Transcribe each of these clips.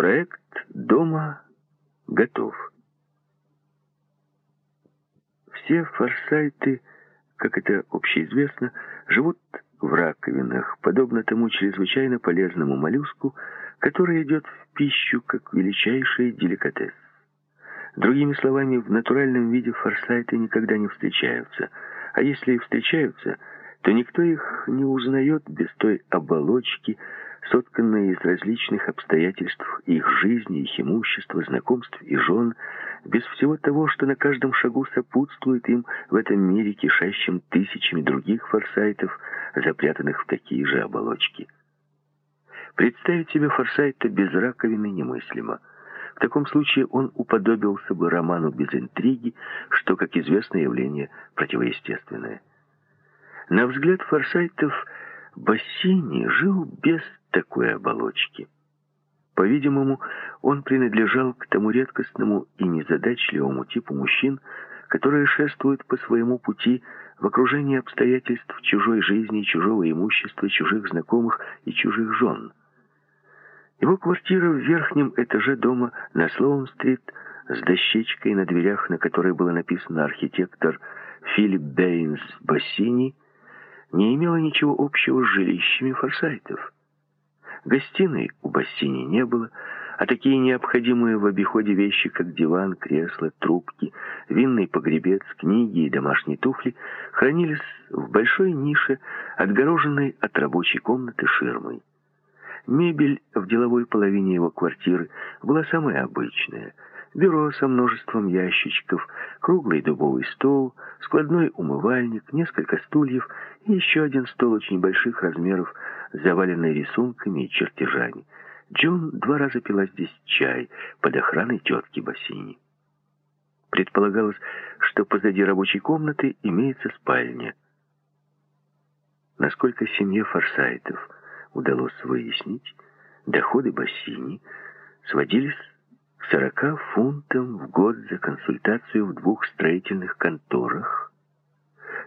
Проект дома готов. Все форсайты, как это общеизвестно, живут в раковинах, подобно тому чрезвычайно полезному моллюску, который идет в пищу как величайший деликатес. Другими словами, в натуральном виде форсайты никогда не встречаются, а если и встречаются, то никто их не узнает без той оболочки, сотканной из различных обстоятельств их жизни, их имущества, знакомств и жен, без всего того, что на каждом шагу сопутствует им в этом мире, кишащим тысячами других форсайтов, запрятанных в такие же оболочки. Представить себе форсайта без раковины немыслимо. В таком случае он уподобился бы роману без интриги, что, как известно, явление противоестественное. На взгляд форсайтов Бассини жил без такой оболочки. По-видимому, он принадлежал к тому редкостному и незадачливому типу мужчин, которые шествуют по своему пути в окружении обстоятельств чужой жизни, чужого имущества, чужих знакомых и чужих жен. Его квартира в верхнем этаже дома на Слоун-стрит с дощечкой на дверях, на которой было написано «Архитектор Филипп Бэйнс Бассини», не имела ничего общего с жилищами форсайтов. Гостиной у Бассини не было, а такие необходимые в обиходе вещи, как диван, кресло, трубки, винный погребец, книги и домашние туфли, хранились в большой нише, отгороженной от рабочей комнаты ширмой. Мебель в деловой половине его квартиры была самая обычная — бюро со множеством ящичков, круглый дубовый стол, складной умывальник, несколько стульев и еще один стол очень больших размеров, заваленный рисунками и чертежами. Джон два раза пила здесь чай под охраной тетки Бассини. Предполагалось, что позади рабочей комнаты имеется спальня. Насколько семье Форсайтов удалось выяснить, доходы Бассини сводились 40 фунтам в год за консультацию в двух строительных конторах,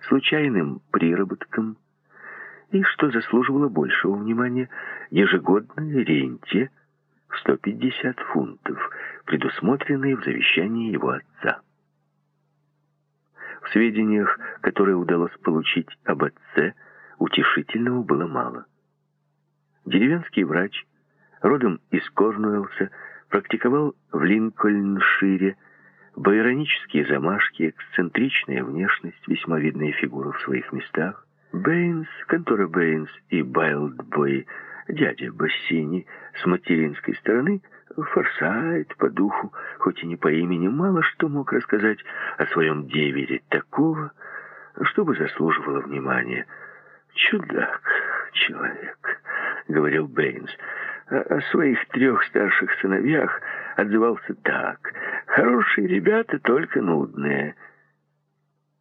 случайным приработком и, что заслуживало большего внимания, ежегодной ренте в 150 фунтов, предусмотренной в завещании его отца. В сведениях, которые удалось получить об отце, утешительного было мало. Деревенский врач, родом из Корнуэлса, практиковал в Линкольншире, байронические замашки, эксцентричная внешность, весьма видная фигура в своих местах. Бэйнс, контора Бэйнс и Байлдбой, дядя Босини, с материнской стороны, Форсайт по духу, хоть и не по имени, мало что мог рассказать о своем девере такого, чтобы заслуживало внимания. «Чудак, человек», — говорил Бэйнс, — о своих трех старших сыновьях отзывался так. «Хорошие ребята, только нудные.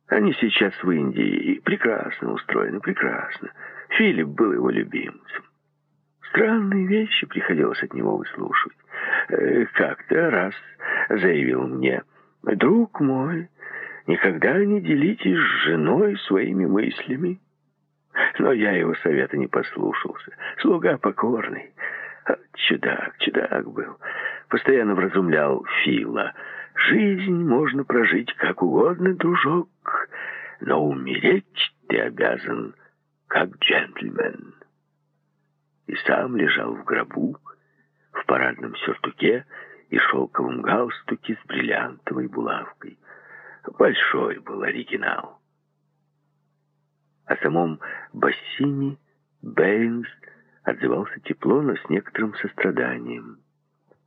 Они сейчас в Индии и прекрасно устроены, прекрасно. Филипп был его любимцем. Странные вещи приходилось от него выслушивать. Э, как-то раз заявил мне, «Друг мой, никогда не делитесь с женой своими мыслями». Но я его совета не послушался. Слуга покорный. Чудак, чудак был. Постоянно вразумлял Фила. Жизнь можно прожить как угодно, дружок, но умереть ты обязан как джентльмен. И сам лежал в гробу, в парадном сюртуке и шелковом галстуке с бриллиантовой булавкой. Большой был оригинал. О самом Бассини Бэйнс отзывался тепло, но с некоторым состраданием.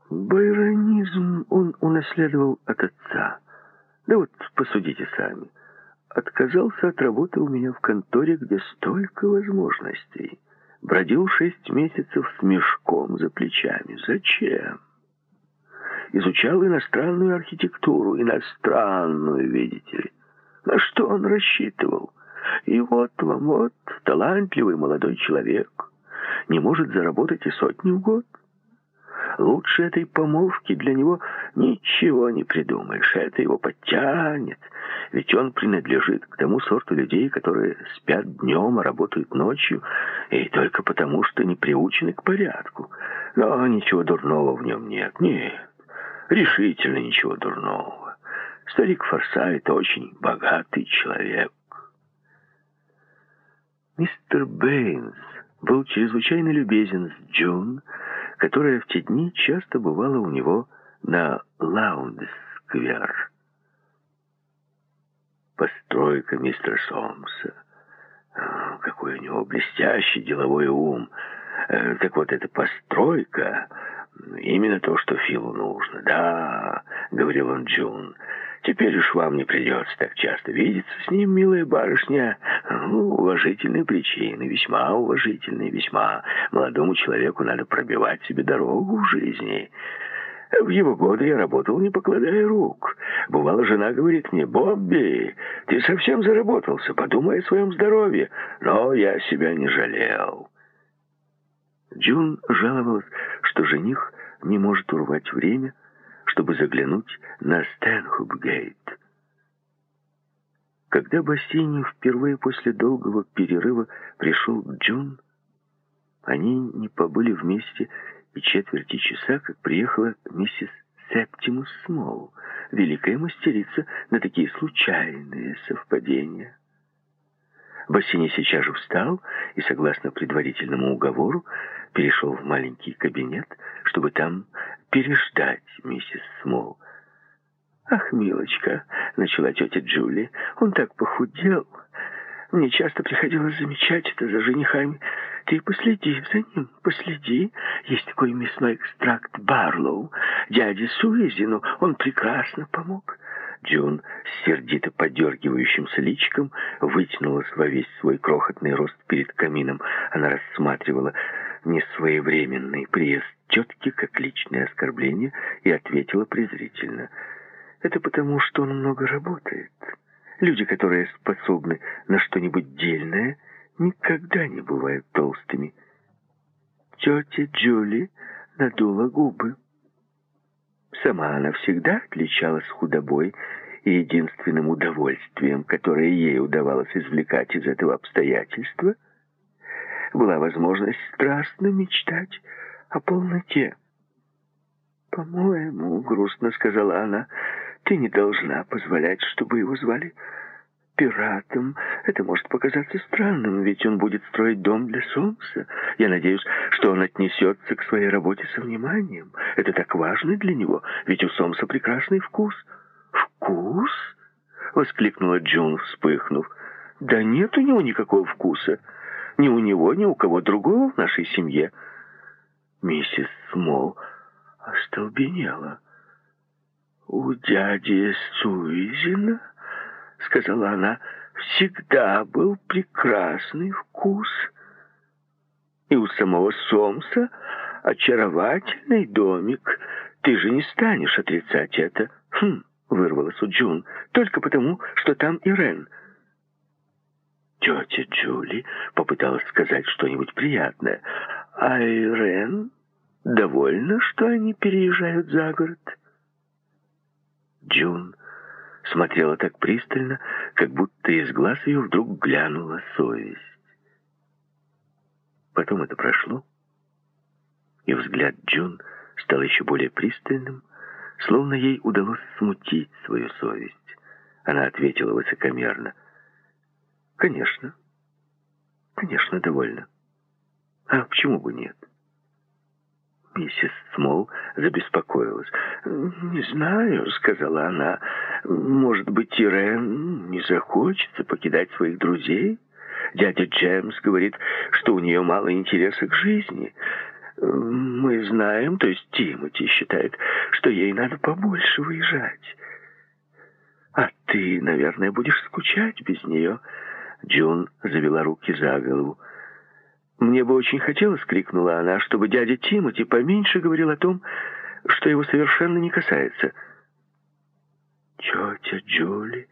Байронизм он унаследовал от отца. Да вот, посудите сами. Отказался от работы у меня в конторе, где столько возможностей. Бродил шесть месяцев с мешком за плечами. Зачем? Изучал иностранную архитектуру, иностранную, видите ли. На что он рассчитывал? И вот вам, вот, талантливый молодой человек — не может заработать и сотни в год. Лучше этой помолвки для него ничего не придумаешь. Это его подтянет. Ведь он принадлежит к тому сорту людей, которые спят днем, а работают ночью, и только потому, что не приучены к порядку. Но ничего дурного в нем нет. Нет, решительно ничего дурного. Старик Форсайт очень богатый человек. Мистер Бэйнс был чрезвычайно любезен с Джун, которая в те дни часто бывала у него на Лаундс-сквер. Постройка мистера Сомса. А, какой у него блестящий деловой ум. Э, так вот, эта постройка именно то, что Филу нужно. Да, говорил он Джун, теперь уж вам не придется так часто видеться с ним, милая барышня. Ну, уважительные причины, весьма уважительные, весьма. Молодому человеку надо пробивать себе дорогу в жизни. В его годы я работал, не покладая рук. Бывало, жена говорит мне, «Бобби, ты совсем заработался, подумай о своем здоровье». Но я себя не жалел. Джун жаловалась, что жених не может урвать время, чтобы заглянуть на Стэнхуп-гейт. Когда Бассейни впервые после долгого перерыва пришел к Джун, они не побыли вместе и четверти часа, как приехала миссис Септимус Смол, великая мастерица на такие случайные совпадения. Бассини сейчас же встал и, согласно предварительному уговору, перешел в маленький кабинет, чтобы там переждать миссис Смол. «Ах, милочка!» — начала тетя Джули. «Он так похудел. Мне часто приходилось замечать это за женихами. Ты последи за ним, последи. Есть такой мясной экстракт Барлоу. Дяде Суизину он прекрасно помог». Джун с сердито подергивающимся личиком вытянулась во весь свой крохотный рост перед камином. Она рассматривала несвоевременный приезд тетки как личное оскорбление и ответила презрительно. «Это потому, что он много работает. Люди, которые способны на что-нибудь дельное, никогда не бывают толстыми». Тетя Джули надула губы. Сама она всегда отличалась худобой, и единственным удовольствием, которое ей удавалось извлекать из этого обстоятельства, была возможность страстно мечтать о полноте. «По-моему, — грустно сказала она, — ты не должна позволять, чтобы его звали пиратом. Это может показаться странным, ведь он будет строить дом для солнца. Я надеюсь, что он отнесется к своей работе со вниманием. Это так важно для него, ведь у Сомса прекрасный вкус». «Вкус?» — воскликнула Джун, вспыхнув. «Да нет у него никакого вкуса. Ни у него, ни у кого другого в нашей семье». Миссис Смол остолбенела. «У дяди Суизина, — сказала она, — всегда был прекрасный вкус. И у самого Сомса очаровательный домик. Ты же не станешь отрицать это. Хм, — вырвалась у Джун, — только потому, что там Ирен. Тетя Джули попыталась сказать что-нибудь приятное. А Ирен довольна, что они переезжают за город. Джун смотрела так пристально, как будто из глаз ее вдруг глянула совесть. Потом это прошло, и взгляд Джун стал еще более пристальным, Словно ей удалось смутить свою совесть. Она ответила высокомерно. «Конечно. Конечно, довольно. А почему бы нет?» Миссис Смол забеспокоилась. «Не знаю», — сказала она. «Может быть, Ирен не захочется покидать своих друзей? Дядя Джеймс говорит, что у нее мало интереса к жизни. Мы знаем, то есть Тимоти считает, что ей надо побольше выезжать. А ты, наверное, будешь скучать без нее. Джун завела руки за голову. «Мне бы очень хотелось», — крикнула она, «чтобы дядя Тимоти поменьше говорил о том, что его совершенно не касается». Тетя Джули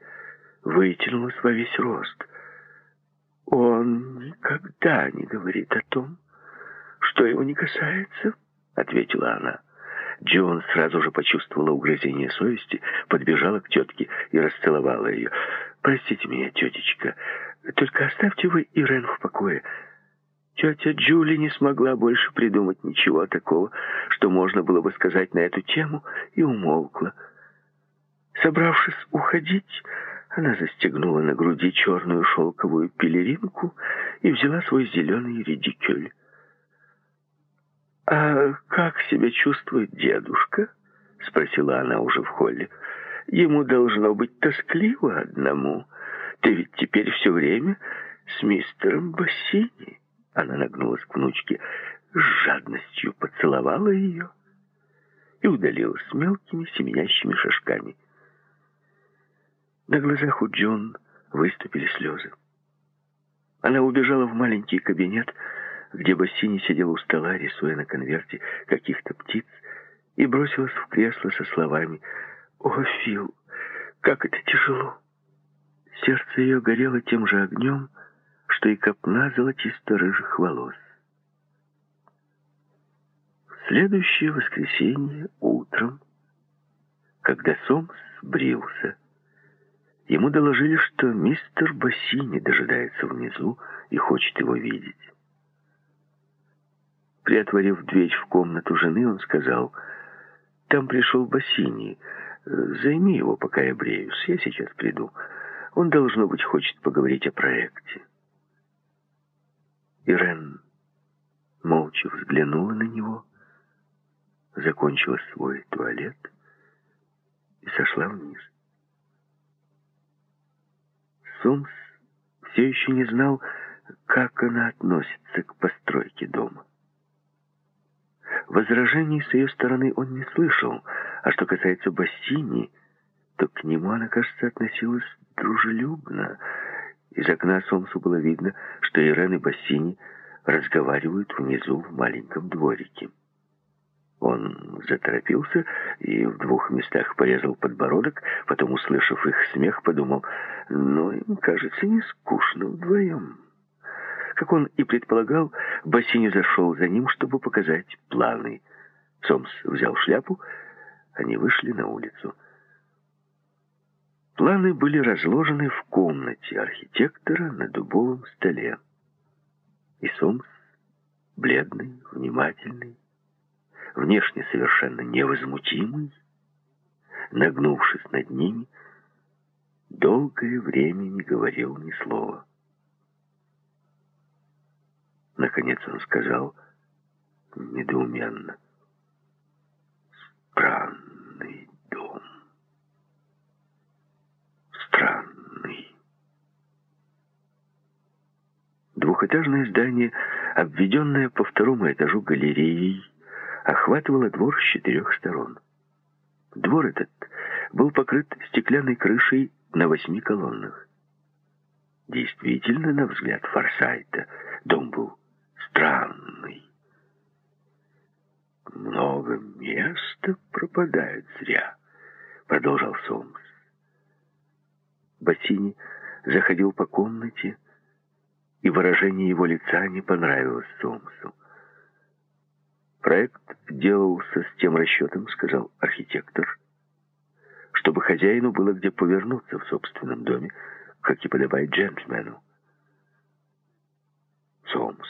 вытянулась во весь рост. «Он никогда не говорит о том, «Что его не касается?» — ответила она. Джон сразу же почувствовала угрызение совести, подбежала к тетке и расцеловала ее. «Простите меня, тетечка, только оставьте вы Ирен в покое. Тетя Джули не смогла больше придумать ничего такого, что можно было бы сказать на эту тему, и умолкла. Собравшись уходить, она застегнула на груди черную шелковую пелеринку и взяла свой зеленый редикюль. «А как себя чувствует дедушка?» — спросила она уже в холле. «Ему должно быть тоскливо одному. Ты ведь теперь все время с мистером Бассини». Она нагнулась к внучке, с жадностью поцеловала ее и удалилась мелкими семенящими шажками. На глазах у Джон выступили слезы. Она убежала в маленький кабинет, где Бассини сидел у стола, рисуя на конверте каких-то птиц, и бросилась в кресло со словами «О, Фил, как это тяжело!» Сердце ее горело тем же огнем, что и копна золотисто-рыжих волос. В следующее воскресенье утром, когда Сомс брился, ему доложили, что мистер Бассини дожидается внизу и хочет его видеть. Приотворив дверь в комнату жены, он сказал, «Там пришел Бассини. Займи его, пока я бреюсь. Я сейчас приду. Он, должно быть, хочет поговорить о проекте». Ирен молча взглянула на него, закончила свой туалет и сошла вниз. Сомс все еще не знал, как она относится к постройке дома. Возражений с ее стороны он не слышал, а что касается Бассини, то к нему она, кажется, относилась дружелюбно, из окна Сомсу было видно, что Ирен и Бассини разговаривают внизу в маленьком дворике. Он заторопился и в двух местах порезал подбородок, потом, услышав их смех, подумал, ну, им, кажется, не скучно вдвоем. Как он и предполагал, Бассини зашел за ним, чтобы показать планы. Сомс взял шляпу, они вышли на улицу. Планы были разложены в комнате архитектора на дубовом столе. И Сомс, бледный, внимательный, внешне совершенно невозмутимый, нагнувшись над ними, долгое время не говорил ни слова. Наконец он сказал недоуменно. «Странный дом» странный. Двухэтажное здание, обведенное по второму этажу галереей, охватывало двор с четырех сторон. Двор этот был покрыт стеклянной крышей на восьми колоннах. Действительно, на взгляд Форсайта, дом был странный. «Много места пропадает зря», — продолжал Сомс. Бассини заходил по комнате, и выражение его лица не понравилось Сомсу. Проект делался с тем расчетом, сказал архитектор, чтобы хозяину было где повернуться в собственном доме, как и подобает джентльмену. Сомс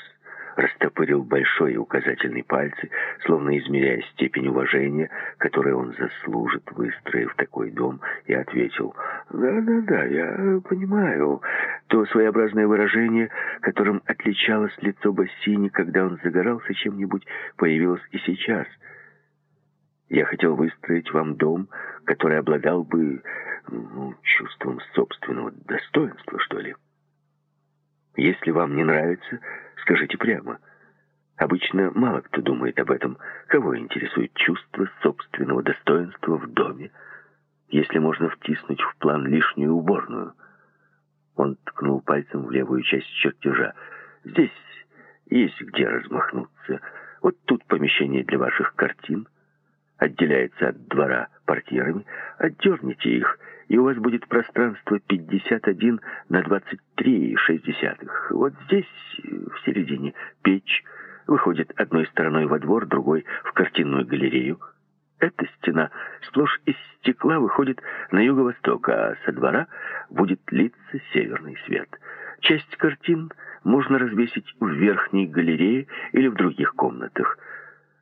растопырил большой и указательный пальцы, словно измеряя степень уважения, которое он заслужит, выстроив такой дом, и ответил, «Да-да-да, я понимаю». То своеобразное выражение, которым отличалось лицо Бассини, когда он загорался чем-нибудь, появилось и сейчас. «Я хотел выстроить вам дом, который обладал бы ну, чувством собственного достоинства, что ли». Если вам не нравится, скажите прямо. Обычно мало кто думает об этом. Кого интересует чувство собственного достоинства в доме, если можно втиснуть в план лишнюю уборную? Он ткнул пальцем в левую часть чертежа. Здесь есть где размахнуться. Вот тут помещение для ваших картин. Отделяется от двора портьерами. Отдерните их — и у вас будет пространство 51 на 23,6. Вот здесь, в середине, печь выходит одной стороной во двор, другой в картинную галерею. Эта стена сплошь из стекла выходит на юго-восток, а со двора будет литься северный свет. Часть картин можно развесить в верхней галерее или в других комнатах.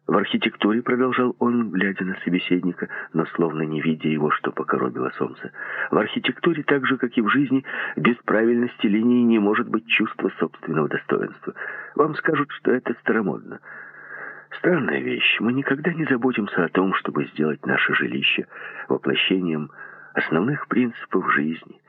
В архитектуре, продолжал он, глядя на собеседника, но словно не видя его, что покоробило солнце, в архитектуре, так же, как и в жизни, без правильности линии не может быть чувства собственного достоинства. Вам скажут, что это старомодно. Странная вещь. Мы никогда не заботимся о том, чтобы сделать наше жилище воплощением основных принципов жизни.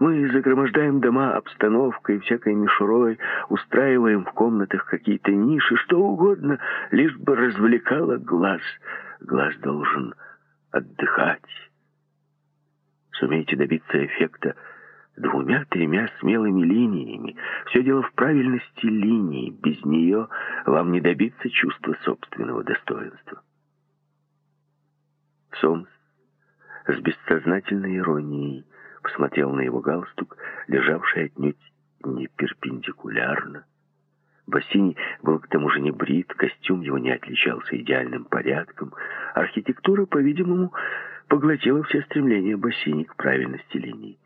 Мы загромождаем дома обстановкой, всякой мишурой, устраиваем в комнатах какие-то ниши, что угодно, лишь бы развлекало глаз. Глаз должен отдыхать. Сумейте добиться эффекта двумя-тремя смелыми линиями. Все дело в правильности линии. Без нее вам не добиться чувства собственного достоинства. Сомс с бессознательной иронией посмотрел на его галстук, лежавший отнюдь не перпендикулярно. Бассини был к тому же не брит, костюм его не отличался идеальным порядком. Архитектура, по-видимому, поглотила все стремления Бассини к правильности линий.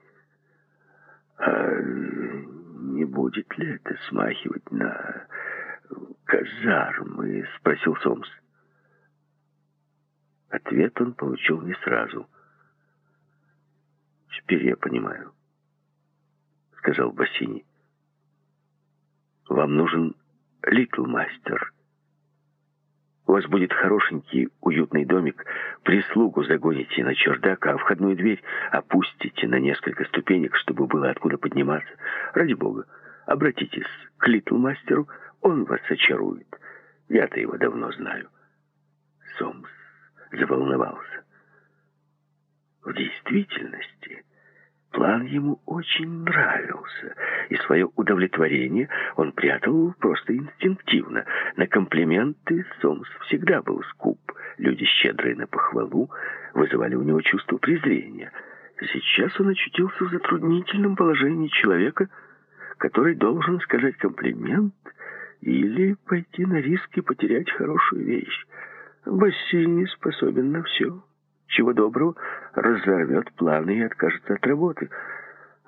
А не будет ли это смахивать на казармы? Спросил Сомс. Ответ он получил не сразу. Теперь я понимаю, сказал Бассини. Вам нужен Литл Мастер. У вас будет хорошенький, уютный домик. Прислугу загоните на чердак, а входную дверь опустите на несколько ступенек, чтобы было откуда подниматься. Ради бога, обратитесь к Литлмастеру, он вас очарует. Я-то его давно знаю. Сомс заволновался. В действительности... План ему очень нравился, и свое удовлетворение он прятал просто инстинктивно. На комплименты Сомс всегда был скуп. Люди, щедрые на похвалу, вызывали у него чувство презрения. Сейчас он очутился в затруднительном положении человека, который должен сказать комплимент или пойти на риск и потерять хорошую вещь. Бассейн способен на все чего доброго, разорвет планы и откажется от работы.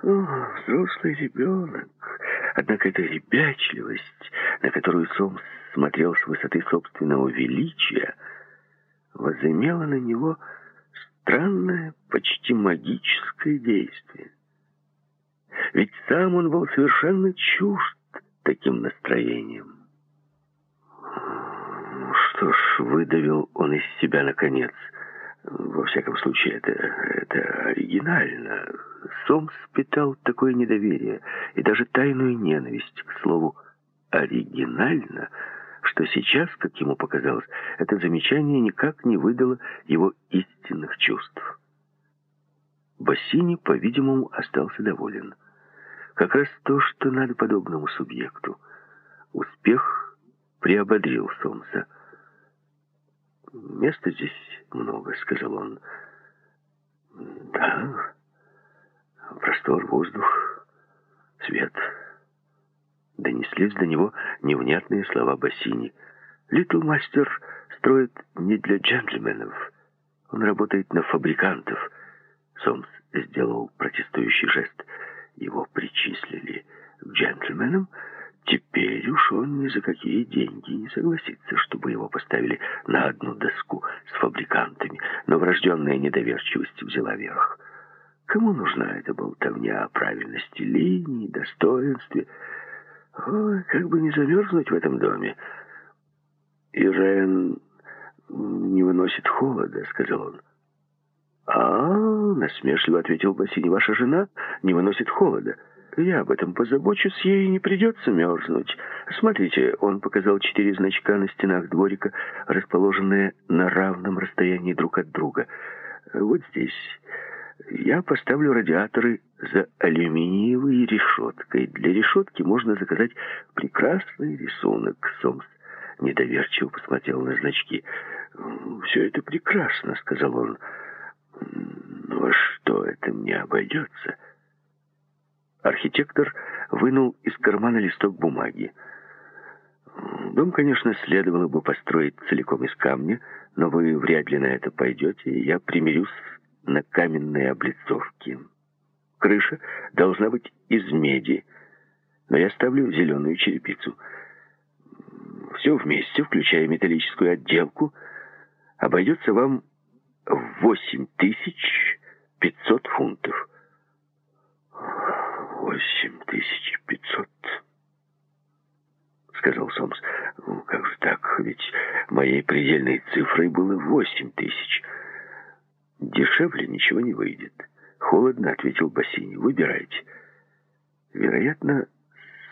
О, взрослый ребенок. Однако эта ребячливость, на которую Сомс смотрел с высоты собственного величия, возымела на него странное, почти магическое действие. Ведь сам он был совершенно чужд таким настроением. Что ж, выдавил он из себя наконец — во всяком случае, это, это оригинально. Сомс питал такое недоверие и даже тайную ненависть к слову «оригинально», что сейчас, как ему показалось, это замечание никак не выдало его истинных чувств. Бассини, по-видимому, остался доволен. Как раз то, что надо подобному субъекту. Успех приободрил Сомса. «Места здесь много», — сказал он. «Да, простор, воздух, свет». Донеслись до него невнятные слова Бассини. «Литл Мастер строит не для джентльменов. Он работает на фабрикантов». Сомс сделал протестующий жест. Его причислили к джентльменам, Теперь уж он ни за какие деньги не согласится, чтобы его поставили на одну доску с фабрикантами, но врожденная недоверчивость взяла верх. Кому нужна эта болтовня о правильности линий, достоинстве? Ой, как бы не замерзнуть в этом доме. Ирен не выносит холода, сказал он. А, насмешливо ответил Бассини, ваша жена не выносит холода. Я об этом позабочусь, ей не придется мерзнуть. Смотрите, он показал четыре значка на стенах дворика, расположенные на равном расстоянии друг от друга. Вот здесь. Я поставлю радиаторы за алюминиевой решеткой. Для решетки можно заказать прекрасный рисунок. Сомс недоверчиво посмотрел на значки. «Все это прекрасно», — сказал он. «Но что это мне обойдется?» Архитектор вынул из кармана листок бумаги. Дом, конечно, следовало бы построить целиком из камня, но вы вряд ли на это пойдете, и я примирюсь на каменной облицовке. Крыша должна быть из меди. но я ставлю зеленую черепицу. Все вместе, включая металлическую отделку, обойдется вам в 8500 фунтов. 8500, сказал Сомс. Ну, как же так? Ведь моей предельной цифрой было 8000. Дешевле ничего не выйдет. Холодно ответил Бассини. Выбирайте. Вероятно,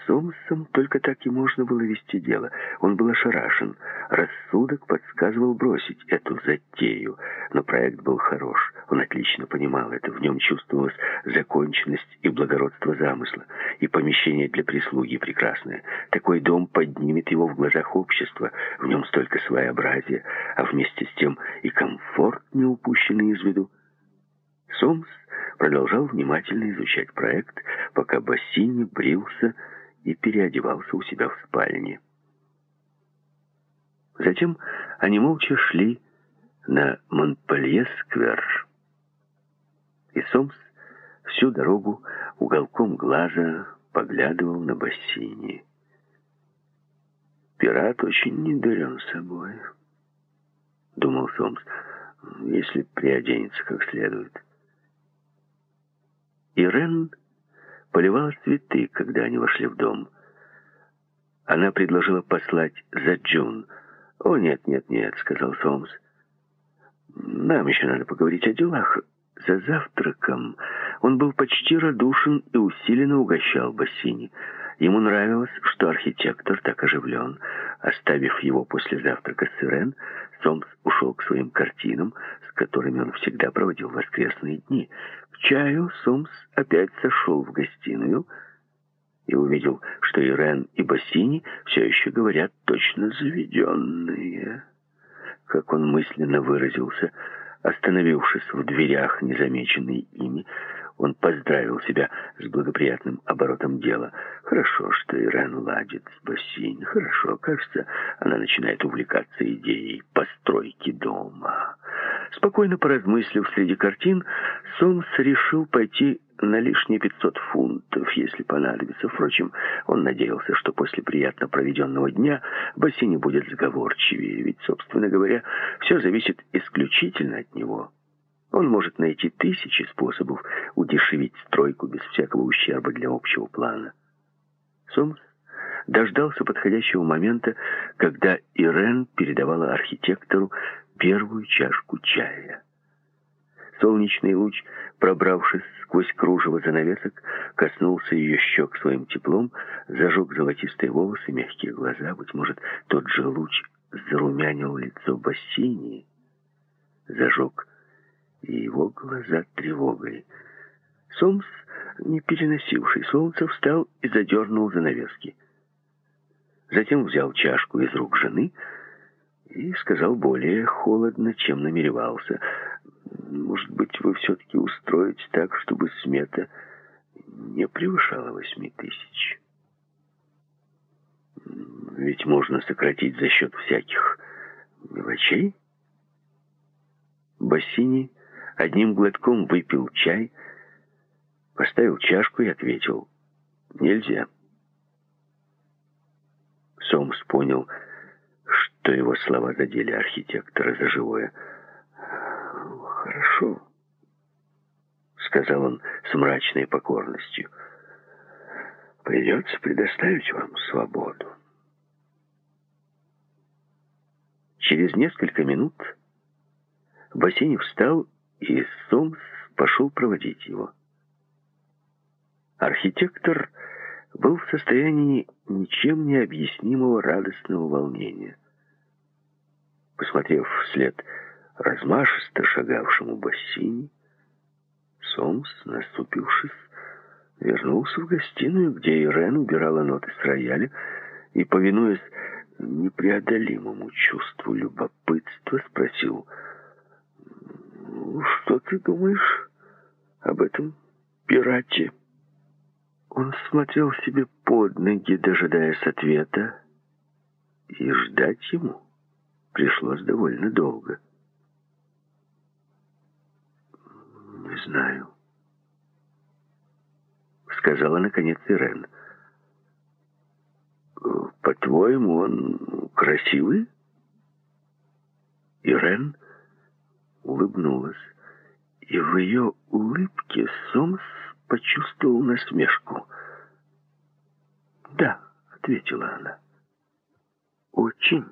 Сомсом только так и можно было вести дело. Он был ошарашен. Рассудок подсказывал бросить эту затею. Но проект был хорош. Он отлично понимал это. В нем чувствовалась законченность и благородство замысла. И помещение для прислуги прекрасное. Такой дом поднимет его в глазах общества. В нем столько своеобразия, а вместе с тем и комфорт, не упущенный из виду. Сомс продолжал внимательно изучать проект, пока Бассини брился и переодевался у себя в спальне. Затем они молча шли на Монпелье-сквер. И Сомс всю дорогу уголком глаза поглядывал на бассейне. «Пират очень недурен собой», — думал Сомс, — «если приоденется как следует». Ирен поливала цветы, когда они вошли в дом. Она предложила послать за Джун. «О, нет, нет, нет», — сказал Сомс. «Нам еще надо поговорить о делах». За завтраком он был почти радушен и усиленно угощал Бассини. Ему нравилось, что архитектор так оживлен. Оставив его после завтрака с Ирен, Сомс ушел к своим картинам, с которыми он всегда проводил воскресные дни. К чаю Сомс опять сошел в гостиную и увидел, что Ирен и Бассини все еще говорят точно заведенные. Как он мысленно выразился, остановившись в дверях, незамеченный ими, он поздравил себя с благоприятным оборотом дела. Хорошо, что Ирен ладит с бассейн. Хорошо, кажется, она начинает увлекаться идеей постройки дома. Спокойно поразмыслив среди картин, Сомс решил пойти на лишние 500 фунтов, если понадобится. Впрочем, он надеялся, что после приятно проведенного дня Бассини будет сговорчивее, ведь, собственно говоря, все зависит исключительно от него. Он может найти тысячи способов удешевить стройку без всякого ущерба для общего плана. Сомс дождался подходящего момента, когда Ирен передавала архитектору первую чашку чая. Солнечный луч, пробравшись сквозь кружево занавесок, коснулся ее щек своим теплом, зажег золотистые волосы, мягкие глаза. Быть может, тот же луч зарумянил лицо Бассини, зажег и его глаза тревогой. Сомс, не переносивший солнца, встал и задернул занавески. Затем взял чашку из рук жены и сказал более холодно, чем намеревался. «Может быть, вы все-таки устроите так, чтобы смета не превышала восьми тысяч?» Ведь можно сократить за счет всяких мелочей. Бассини одним глотком выпил чай, поставил чашку и ответил «Нельзя». Сомс понял, что его слова задели архитектора за живое. «Хорошо», — сказал он с мрачной покорностью. «Придется предоставить вам свободу». Через несколько минут Бассейн встал и Сомс пошел проводить его. Архитектор был в состоянии ничем не объяснимого радостного волнения. Посмотрев вслед размашисто шагавшему бассейне, Сомс, наступившись, вернулся в гостиную, где Ирен убирала ноты с рояля и, повинуясь непреодолимому чувству любопытства, спросил — что ты думаешь об этом пирате? Он смотрел себе под ноги, дожидаясь ответа, и ждать ему пришлось довольно долго. «Не знаю», — сказала наконец Ирен. по-твоему, он красивый? Ирен улыбнулась, и в ее улыбке Сомс почувствовал насмешку. «Да», — ответила она, — «очень».